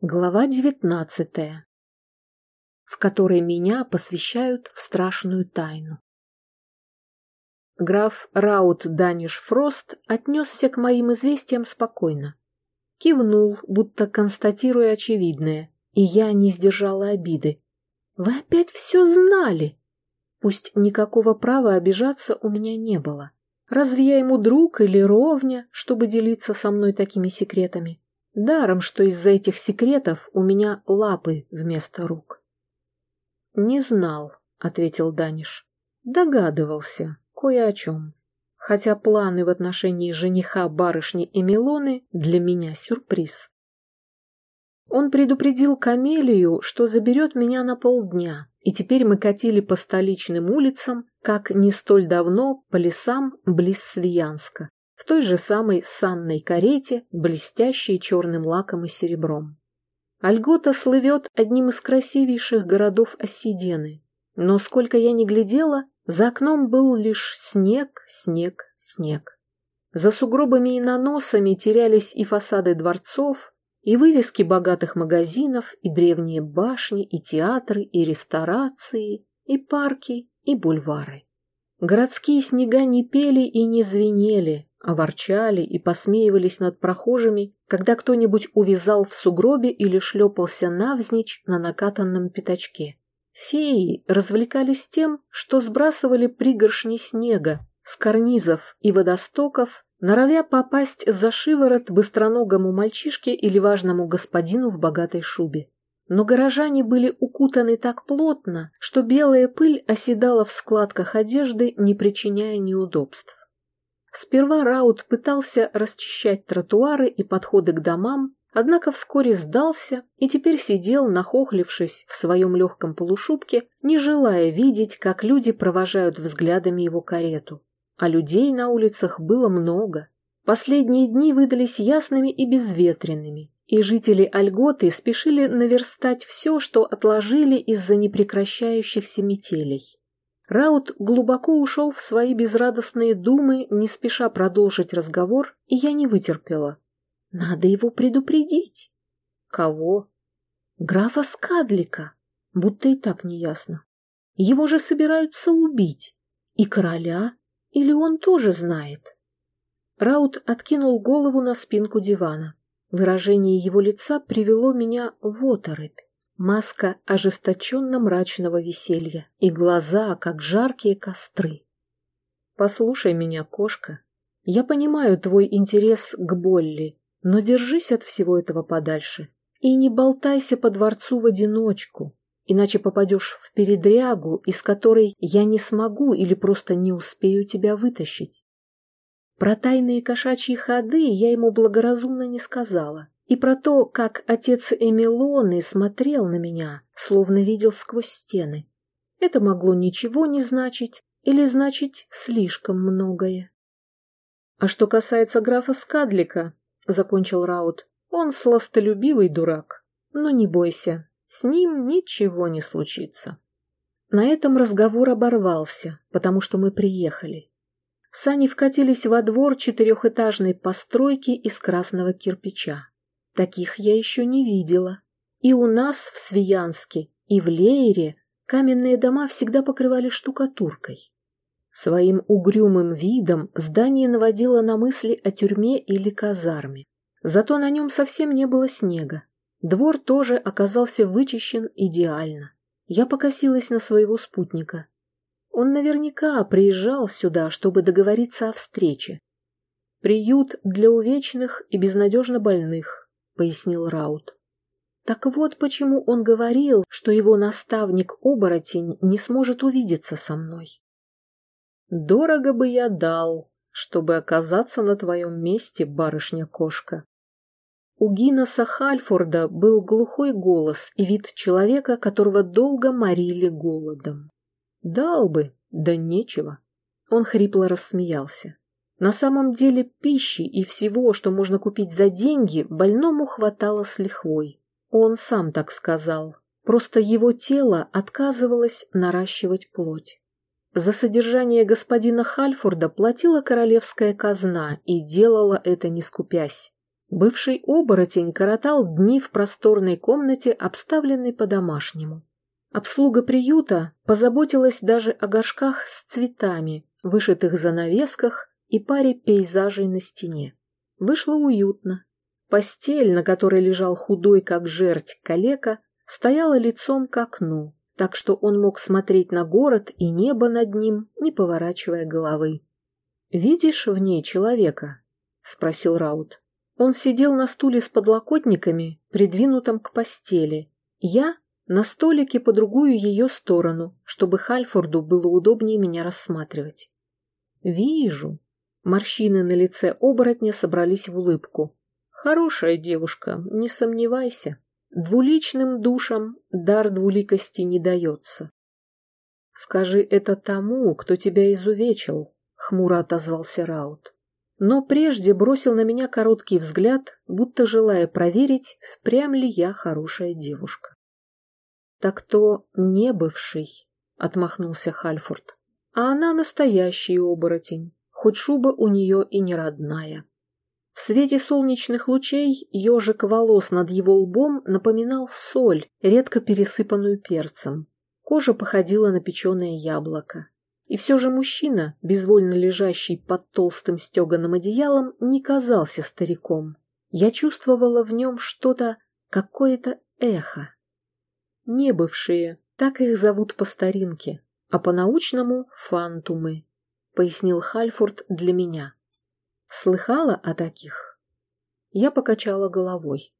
Глава девятнадцатая, в которой меня посвящают в страшную тайну. Граф Раут Даниш Фрост отнесся к моим известиям спокойно. Кивнул, будто констатируя очевидное, и я не сдержала обиды. «Вы опять все знали!» Пусть никакого права обижаться у меня не было. Разве я ему друг или ровня, чтобы делиться со мной такими секретами? Даром, что из-за этих секретов у меня лапы вместо рук. «Не знал», — ответил Даниш. «Догадывался, кое о чем. Хотя планы в отношении жениха барышни Эмилоны для меня сюрприз. Он предупредил Камелию, что заберет меня на полдня, и теперь мы катили по столичным улицам, как не столь давно по лесам близ Свиянска в той же самой санной карете, блестящей черным лаком и серебром. Альгота слывет одним из красивейших городов Осидены, но сколько я ни глядела, за окном был лишь снег, снег, снег. За сугробами и наносами терялись и фасады дворцов, и вывески богатых магазинов, и древние башни, и театры, и ресторации, и парки, и бульвары. Городские снега не пели и не звенели, а ворчали и посмеивались над прохожими, когда кто-нибудь увязал в сугробе или шлепался навзничь на накатанном пятачке. Феи развлекались тем, что сбрасывали пригоршни снега с карнизов и водостоков, норовя попасть за шиворот быстроногому мальчишке или важному господину в богатой шубе. Но горожане были укутаны так плотно, что белая пыль оседала в складках одежды, не причиняя неудобств. Сперва Раут пытался расчищать тротуары и подходы к домам, однако вскоре сдался и теперь сидел, нахохлившись в своем легком полушубке, не желая видеть, как люди провожают взглядами его карету. А людей на улицах было много. Последние дни выдались ясными и безветренными, и жители Альготы спешили наверстать все, что отложили из-за непрекращающихся метелей. Раут глубоко ушел в свои безрадостные думы, не спеша продолжить разговор, и я не вытерпела. Надо его предупредить. Кого? Графа Скадлика. Будто и так неясно. Его же собираются убить. И короля? Или он тоже знает? Раут откинул голову на спинку дивана. Выражение его лица привело меня в оторопь. Маска ожесточенно-мрачного веселья и глаза, как жаркие костры. «Послушай меня, кошка. Я понимаю твой интерес к Болли, но держись от всего этого подальше. И не болтайся по дворцу в одиночку, иначе попадешь в передрягу, из которой я не смогу или просто не успею тебя вытащить. Про тайные кошачьи ходы я ему благоразумно не сказала, и про то, как отец Эмилоны смотрел на меня, словно видел сквозь стены. Это могло ничего не значить или значить слишком многое. А что касается графа Скадлика, — закончил Раут, — он сластолюбивый дурак. Но не бойся, с ним ничего не случится. На этом разговор оборвался, потому что мы приехали. Сани вкатились во двор четырехэтажной постройки из красного кирпича. Таких я еще не видела. И у нас в Свиянске, и в Лейре каменные дома всегда покрывали штукатуркой. Своим угрюмым видом здание наводило на мысли о тюрьме или казарме. Зато на нем совсем не было снега. Двор тоже оказался вычищен идеально. Я покосилась на своего спутника. Он наверняка приезжал сюда, чтобы договориться о встрече. Приют для увечных и безнадежно больных, — пояснил Раут. Так вот почему он говорил, что его наставник-оборотень не сможет увидеться со мной. «Дорого бы я дал, чтобы оказаться на твоем месте, барышня-кошка». У Гиннеса Хальфорда был глухой голос и вид человека, которого долго морили голодом. «Дал бы, да нечего». Он хрипло рассмеялся. На самом деле пищи и всего, что можно купить за деньги, больному хватало с лихвой. Он сам так сказал. Просто его тело отказывалось наращивать плоть. За содержание господина Хальфорда платила королевская казна и делала это не скупясь. Бывший оборотень коротал дни в просторной комнате, обставленной по-домашнему. Обслуга приюта позаботилась даже о горшках с цветами, вышитых занавесках и паре пейзажей на стене. Вышло уютно. Постель, на которой лежал худой, как жерть, калека, стояла лицом к окну, так что он мог смотреть на город и небо над ним, не поворачивая головы. «Видишь в ней человека?» — спросил Раут. Он сидел на стуле с подлокотниками, придвинутом к постели. Я на столике по другую ее сторону, чтобы Хальфорду было удобнее меня рассматривать. «Вижу». Морщины на лице оборотня собрались в улыбку. «Хорошая девушка, не сомневайся. Двуличным душам дар двуликости не дается». «Скажи это тому, кто тебя изувечил», — хмуро отозвался Раут но прежде бросил на меня короткий взгляд, будто желая проверить, впрямь ли я хорошая девушка. «Так то не бывший», — отмахнулся Хальфорд, — «а она настоящий оборотень, хоть шуба у нее и не родная». В свете солнечных лучей ежик волос над его лбом напоминал соль, редко пересыпанную перцем. Кожа походила на печеное яблоко. И все же мужчина, безвольно лежащий под толстым стеганым одеялом, не казался стариком. Я чувствовала в нем что-то, какое-то эхо. Небывшие, так их зовут по старинке, а по-научному — фантумы, — пояснил Хальфорд для меня. Слыхала о таких? Я покачала головой.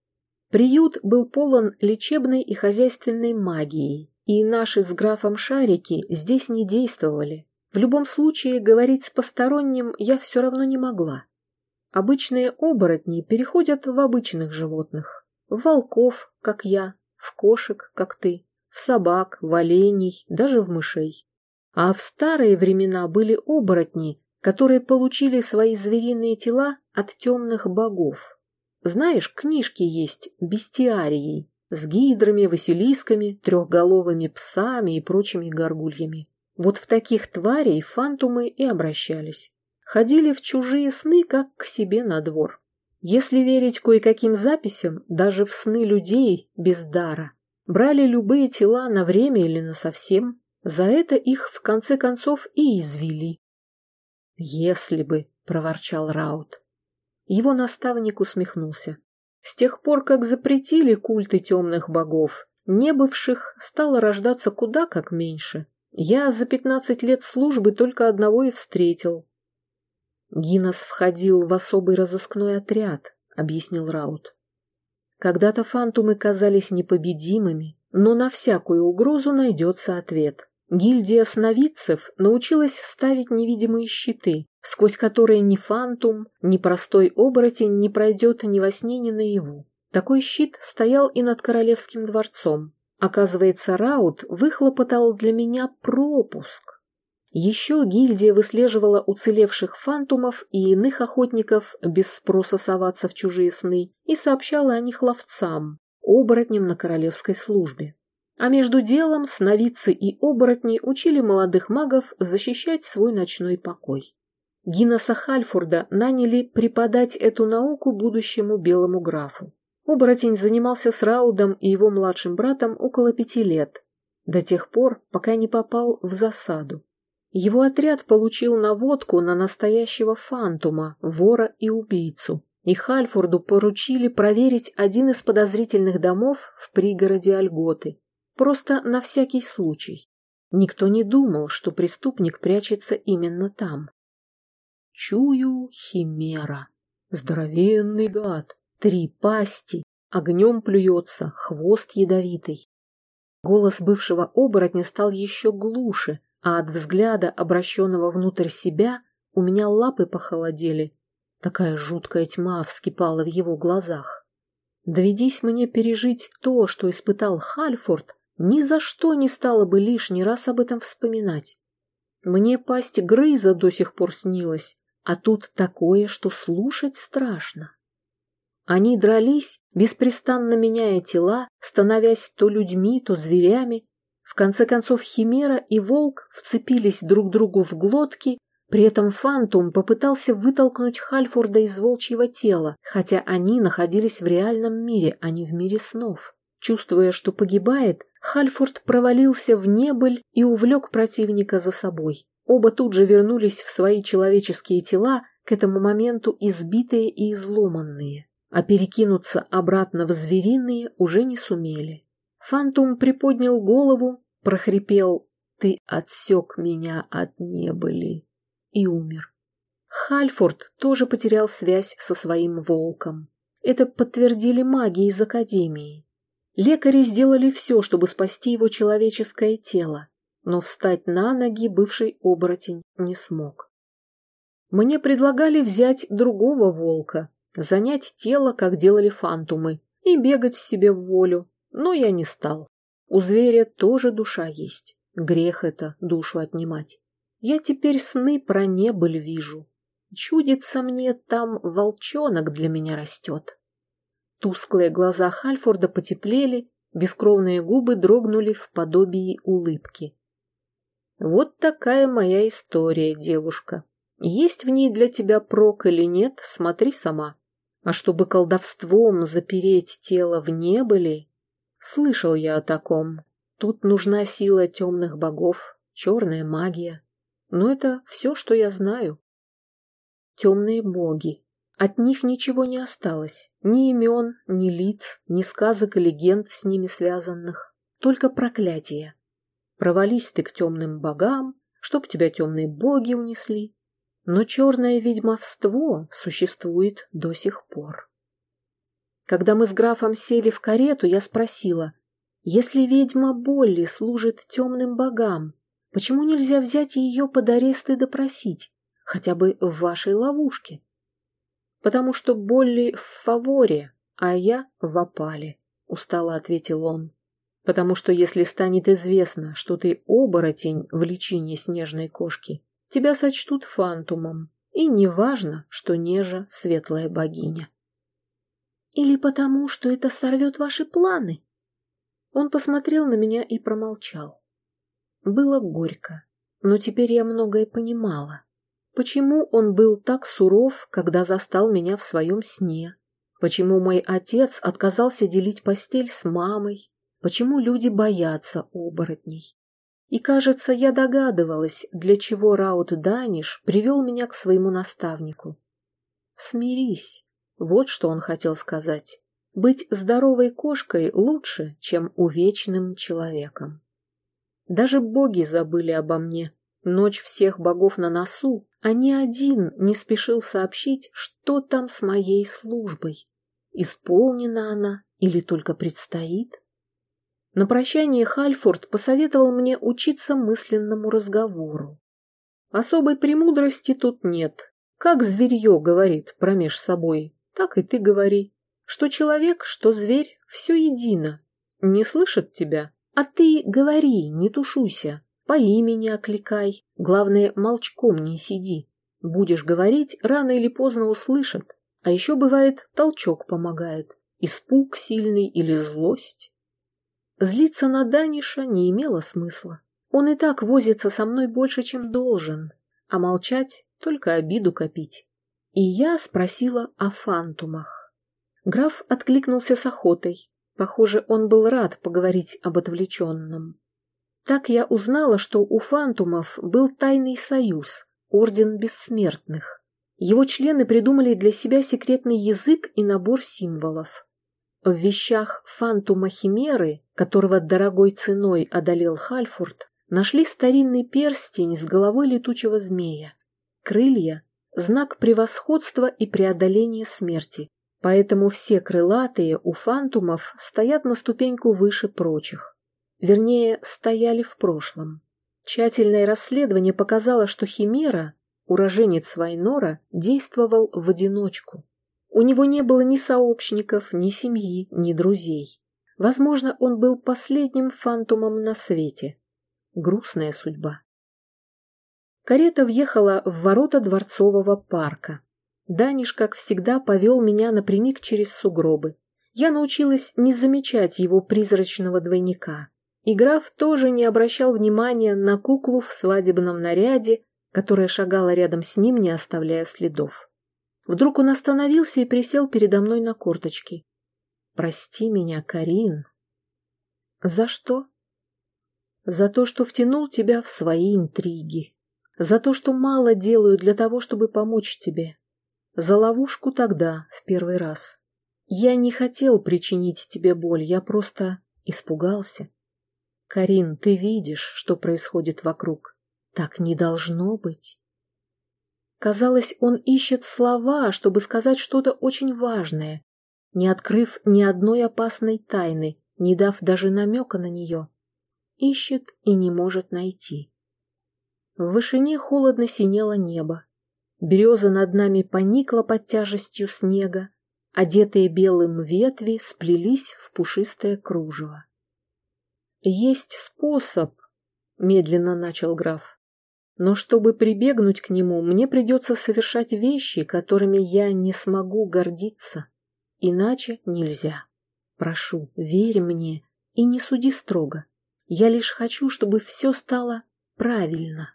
Приют был полон лечебной и хозяйственной магией, и наши с графом шарики здесь не действовали. В любом случае, говорить с посторонним я все равно не могла. Обычные оборотни переходят в обычных животных. В волков, как я, в кошек, как ты, в собак, в оленей, даже в мышей. А в старые времена были оборотни, которые получили свои звериные тела от темных богов. Знаешь, книжки есть бестиарии, с гидрами, василисками, трехголовыми псами и прочими горгульями. Вот в таких тварей фантумы и обращались. Ходили в чужие сны, как к себе на двор. Если верить кое-каким записям, даже в сны людей без дара. Брали любые тела на время или на совсем. За это их, в конце концов, и извели. «Если бы», — проворчал Раут. Его наставник усмехнулся. С тех пор, как запретили культы темных богов, небывших стало рождаться куда как меньше. Я за пятнадцать лет службы только одного и встретил. Гинос входил в особый разыскной отряд, объяснил Раут. Когда-то фантумы казались непобедимыми, но на всякую угрозу найдется ответ. Гильдия сновидцев научилась ставить невидимые щиты, сквозь которые ни фантум, ни простой оборотень не пройдет ни во сне, ни наяву. Такой щит стоял и над королевским дворцом. Оказывается, Раут выхлопотал для меня пропуск. Еще гильдия выслеживала уцелевших фантумов и иных охотников без спроса соваться в чужие сны и сообщала о них ловцам, оборотням на королевской службе. А между делом сновидцы и оборотни учили молодых магов защищать свой ночной покой. Гиннеса Хальфорда наняли преподать эту науку будущему белому графу. Оборотень занимался с Раудом и его младшим братом около пяти лет, до тех пор, пока не попал в засаду. Его отряд получил наводку на настоящего фантума, вора и убийцу, и Хальфорду поручили проверить один из подозрительных домов в пригороде Альготы, просто на всякий случай. Никто не думал, что преступник прячется именно там. Чую химера. Здоровенный гад. Три пасти. Огнем плюется, хвост ядовитый. Голос бывшего оборотня стал еще глуше, а от взгляда, обращенного внутрь себя, у меня лапы похолодели. Такая жуткая тьма вскипала в его глазах. Доведись мне пережить то, что испытал Хальфорд, ни за что не стало бы лишний раз об этом вспоминать. Мне пасть грыза до сих пор снилась, а тут такое, что слушать страшно. Они дрались, беспрестанно меняя тела, становясь то людьми, то зверями. В конце концов Химера и Волк вцепились друг другу в глотки, При этом Фантум попытался вытолкнуть Хальфорда из волчьего тела, хотя они находились в реальном мире, а не в мире снов. Чувствуя, что погибает, Хальфорд провалился в небыль и увлек противника за собой. Оба тут же вернулись в свои человеческие тела, к этому моменту избитые и изломанные, а перекинуться обратно в звериные уже не сумели. Фантум приподнял голову, прохрипел «Ты отсек меня от небыли» и умер. Хальфорд тоже потерял связь со своим волком. Это подтвердили маги из Академии. Лекари сделали все, чтобы спасти его человеческое тело, но встать на ноги бывший оборотень не смог. Мне предлагали взять другого волка, занять тело, как делали фантумы, и бегать себе в волю, но я не стал. У зверя тоже душа есть, грех это душу отнимать. Я теперь сны про небыль вижу. Чудится мне, там волчонок для меня растет. Тусклые глаза Хальфорда потеплели, бескровные губы дрогнули в подобии улыбки. Вот такая моя история, девушка. Есть в ней для тебя прок или нет, смотри сама. А чтобы колдовством запереть тело в небыли, слышал я о таком. Тут нужна сила темных богов, черная магия. Но это все, что я знаю. Темные боги. От них ничего не осталось. Ни имен, ни лиц, ни сказок и легенд с ними связанных. Только проклятия. Провались ты к темным богам, чтоб тебя темные боги унесли. Но черное ведьмовство существует до сих пор. Когда мы с графом сели в карету, я спросила, если ведьма Болли служит темным богам, Почему нельзя взять ее под арест и допросить, хотя бы в вашей ловушке? Потому что Болли в фаворе, а я в опале, устало ответил он. Потому что если станет известно, что ты оборотень в личине снежной кошки, тебя сочтут фантумом, и неважно, что Нежа светлая богиня. Или потому, что это сорвет ваши планы? Он посмотрел на меня и промолчал. Было горько, но теперь я многое понимала. Почему он был так суров, когда застал меня в своем сне? Почему мой отец отказался делить постель с мамой? Почему люди боятся оборотней? И, кажется, я догадывалась, для чего Раут Даниш привел меня к своему наставнику. «Смирись», — вот что он хотел сказать. «Быть здоровой кошкой лучше, чем увечным человеком». Даже боги забыли обо мне. Ночь всех богов на носу, а ни один не спешил сообщить, что там с моей службой. Исполнена она или только предстоит? На прощание Хальфорд посоветовал мне учиться мысленному разговору. Особой премудрости тут нет. Как зверье говорит промеж собой, так и ты говори. Что человек, что зверь, все едино. Не слышат тебя, а ты говори, не тушуйся, по имени окликай, главное, молчком не сиди. Будешь говорить, рано или поздно услышат, а еще бывает, толчок помогает, испуг сильный или злость. Злиться на Даниша не имело смысла. Он и так возится со мной больше, чем должен, а молчать — только обиду копить. И я спросила о фантумах. Граф откликнулся с охотой, Похоже, он был рад поговорить об отвлеченном. Так я узнала, что у фантумов был тайный союз, Орден Бессмертных. Его члены придумали для себя секретный язык и набор символов. В вещах фантума Химеры, которого дорогой ценой одолел Хальфорд, нашли старинный перстень с головой летучего змея. Крылья – знак превосходства и преодоления смерти. Поэтому все крылатые у фантумов стоят на ступеньку выше прочих. Вернее, стояли в прошлом. Тщательное расследование показало, что Химера, уроженец Вайнора, действовал в одиночку. У него не было ни сообщников, ни семьи, ни друзей. Возможно, он был последним фантумом на свете. Грустная судьба. Карета въехала в ворота дворцового парка. Даниш, как всегда, повел меня напрямик через сугробы. Я научилась не замечать его призрачного двойника. И граф тоже не обращал внимания на куклу в свадебном наряде, которая шагала рядом с ним, не оставляя следов. Вдруг он остановился и присел передо мной на корточки. «Прости меня, Карин». «За что?» «За то, что втянул тебя в свои интриги. За то, что мало делаю для того, чтобы помочь тебе. За ловушку тогда, в первый раз. Я не хотел причинить тебе боль, я просто испугался. Карин, ты видишь, что происходит вокруг. Так не должно быть. Казалось, он ищет слова, чтобы сказать что-то очень важное, не открыв ни одной опасной тайны, не дав даже намека на нее. Ищет и не может найти. В вышине холодно синело небо. Береза над нами поникла под тяжестью снега, одетые белым ветви сплелись в пушистое кружево. «Есть способ», — медленно начал граф. «Но чтобы прибегнуть к нему, мне придется совершать вещи, которыми я не смогу гордиться. Иначе нельзя. Прошу, верь мне и не суди строго. Я лишь хочу, чтобы все стало правильно».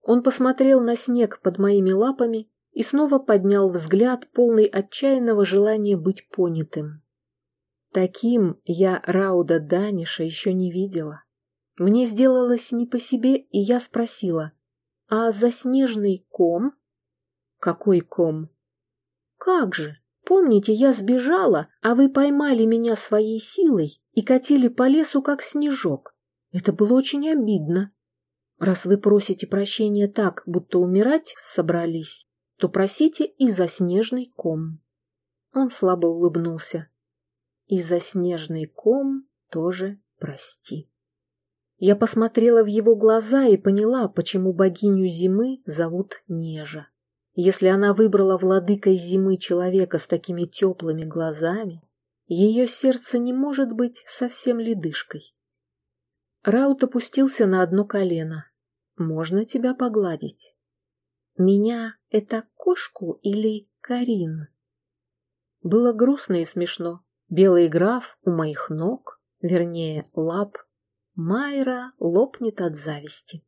Он посмотрел на снег под моими лапами и снова поднял взгляд, полный отчаянного желания быть понятым. Таким я Рауда Даниша еще не видела. Мне сделалось не по себе, и я спросила, «А заснеженный ком?» «Какой ком?» «Как же? Помните, я сбежала, а вы поймали меня своей силой и катили по лесу, как снежок. Это было очень обидно. Раз вы просите прощения так, будто умирать собрались, то просите и за снежный ком. Он слабо улыбнулся. И за снежный ком тоже прости. Я посмотрела в его глаза и поняла, почему богиню зимы зовут Нежа. Если она выбрала владыкой зимы человека с такими теплыми глазами, ее сердце не может быть совсем ледышкой. Раут опустился на одно колено. «Можно тебя погладить?» «Меня — это кошку или Карин?» Было грустно и смешно. Белый граф у моих ног, вернее, лап. Майра лопнет от зависти.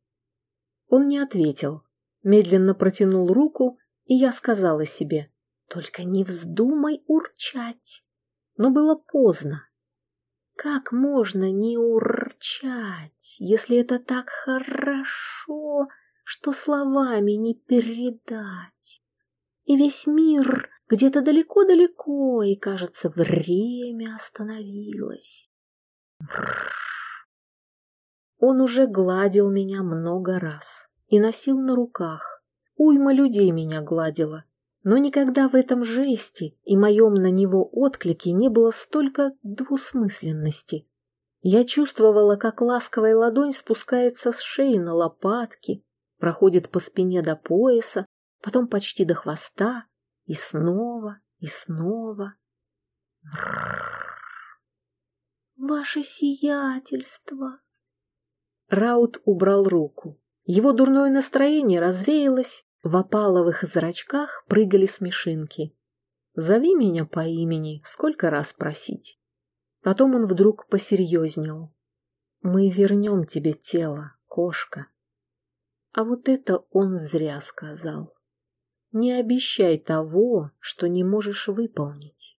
Он не ответил, медленно протянул руку, и я сказала себе, «Только не вздумай урчать». Но было поздно. Как можно не урчать, если это так хорошо, что словами не передать? И весь мир где-то далеко-далеко, и, кажется, время остановилось. Он уже гладил меня много раз и носил на руках. Уйма людей меня гладила. Но никогда в этом жесте и моем на него отклике не было столько двусмысленности. Я чувствовала, как ласковая ладонь спускается с шеи на лопатки, проходит по спине до пояса, потом почти до хвоста, и снова, и снова. Ваше сиятельство! Раут убрал руку. Его дурное настроение развеялось, в опаловых зрачках прыгали смешинки. «Зови меня по имени, сколько раз просить?» Потом он вдруг посерьезнел. «Мы вернем тебе тело, кошка». А вот это он зря сказал. Не обещай того, что не можешь выполнить.